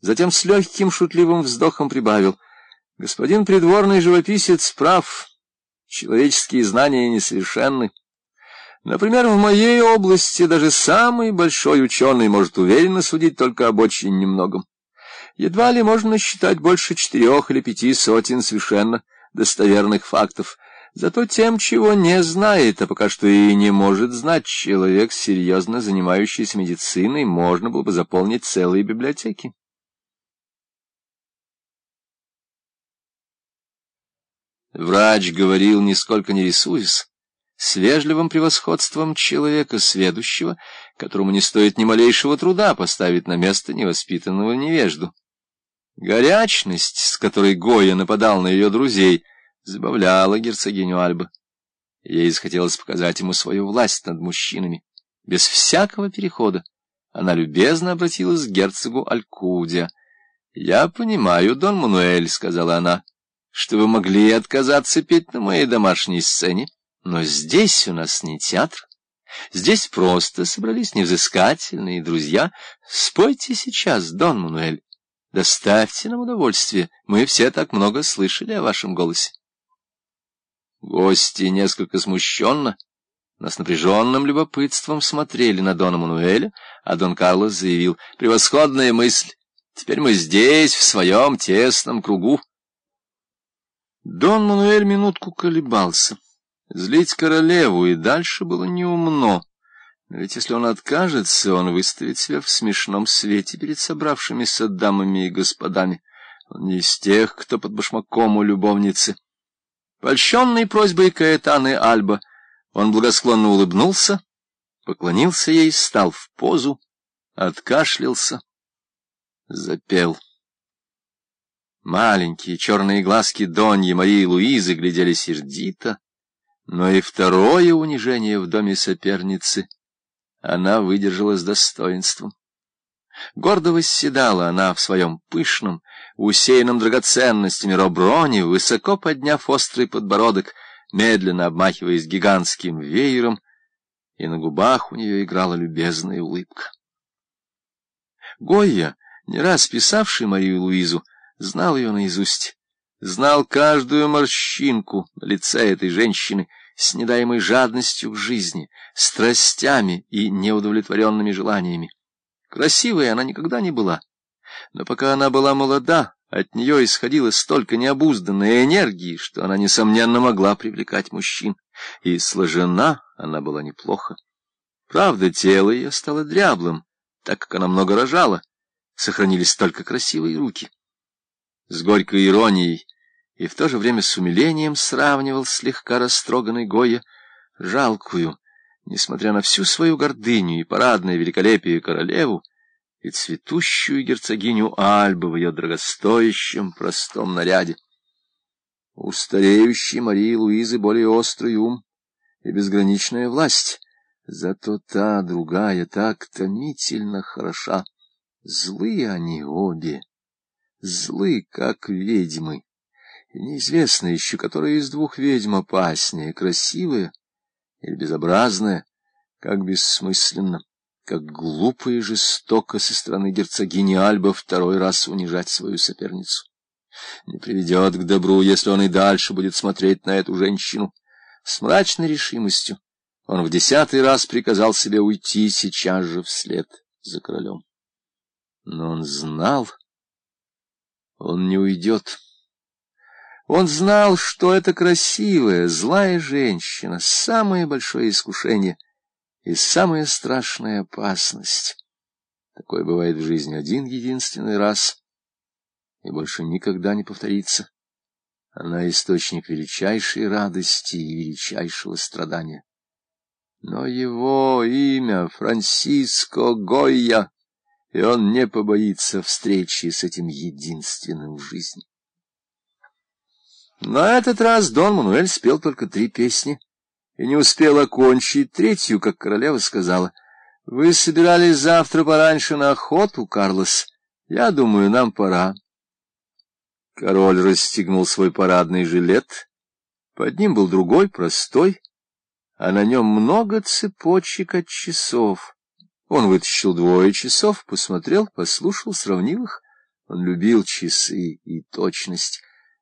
Затем с легким шутливым вздохом прибавил. Господин придворный живописец прав. Человеческие знания несовершенны. Например, в моей области даже самый большой ученый может уверенно судить только об очень немногом. Едва ли можно считать больше четырех или пяти сотен совершенно достоверных фактов. Зато тем, чего не знает, а пока что и не может знать человек, серьезно занимающийся медициной, можно было бы заполнить целые библиотеки. Врач говорил, нисколько не рисуясь, с вежливым превосходством человека сведущего, которому не стоит ни малейшего труда поставить на место невоспитанного невежду. Горячность, с которой Гоя нападал на ее друзей, забавляла герцогиню Альба. Ей захотелось показать ему свою власть над мужчинами. Без всякого перехода она любезно обратилась к герцогу Алькудия. — Я понимаю, Дон Мануэль, — сказала она, — что вы могли отказаться петь на моей домашней сцене, но здесь у нас не театр. Здесь просто собрались невзыскательные друзья. Спойте сейчас, Дон Мануэль. Доставьте нам удовольствие. Мы все так много слышали о вашем голосе. Гости несколько смущенно, но с напряженным любопытством смотрели на Дона Мануэля, а Дон Карлос заявил, «Превосходная мысль! Теперь мы здесь, в своем тесном кругу. Дон Мануэль минутку колебался. Злить королеву и дальше было неумно. Но ведь если он откажется, он выставит себя в смешном свете перед собравшимися дамами и господами. Он не из тех, кто под башмаком у любовницы. Польщенный просьбой Каэтаны Альба, он благосклонно улыбнулся, поклонился ей, стал в позу, откашлялся, запел. Маленькие черные глазки Доньи Марии Луизы глядели сердито, но и второе унижение в доме соперницы она выдержала с достоинством. Гордо восседала она в своем пышном, усеянном драгоценностями роброне, высоко подняв острый подбородок, медленно обмахиваясь гигантским веером, и на губах у нее играла любезная улыбка. Гойя, не раз писавший Марию Луизу, знал ее наизусть, знал каждую морщинку на лице этой женщины с недаемой жадностью к жизни, страстями и неудовлетворенными желаниями. Красивой она никогда не была, но пока она была молода, от нее исходило столько необузданной энергии, что она, несомненно, могла привлекать мужчин, и сложена она была неплохо. Правда, тело ее стало дряблым, так как она много рожала, сохранились только красивые руки с горькой иронией и в то же время с умилением сравнивал слегка растроганный Гоя жалкую, несмотря на всю свою гордыню и парадное великолепие королеву, и цветущую герцогиню Альбы в ее дорогостоящем простом наряде. У стареющей Марии Луизы более острый ум и безграничная власть, зато та, другая, так томительно хороша. Злые они обе злы, как ведьмы. И неизвестно еще, которая из двух ведьм опаснее, красивая или безобразная, как бессмысленно, как глупо и жестоко со стороны герцогини Альба второй раз унижать свою соперницу. Не приведет к добру, если он и дальше будет смотреть на эту женщину. С мрачной решимостью он в десятый раз приказал себе уйти сейчас же вслед за королем. Но он знал он не уйдет. Он знал, что это красивая, злая женщина, самое большое искушение и самая страшная опасность. Такое бывает в жизни один единственный раз и больше никогда не повторится. Она источник величайшей радости и величайшего страдания. Но его имя Франсиско Гойя и он не побоится встречи с этим единственным в жизни. На этот раз Дон Мануэль спел только три песни и не успел окончить третью, как королева сказала. — Вы собирались завтра пораньше на охоту, Карлос? Я думаю, нам пора. Король расстегнул свой парадный жилет. Под ним был другой, простой, а на нем много цепочек от часов. Он вытащил двое часов, посмотрел, послушал, сравнил их. Он любил часы и точность.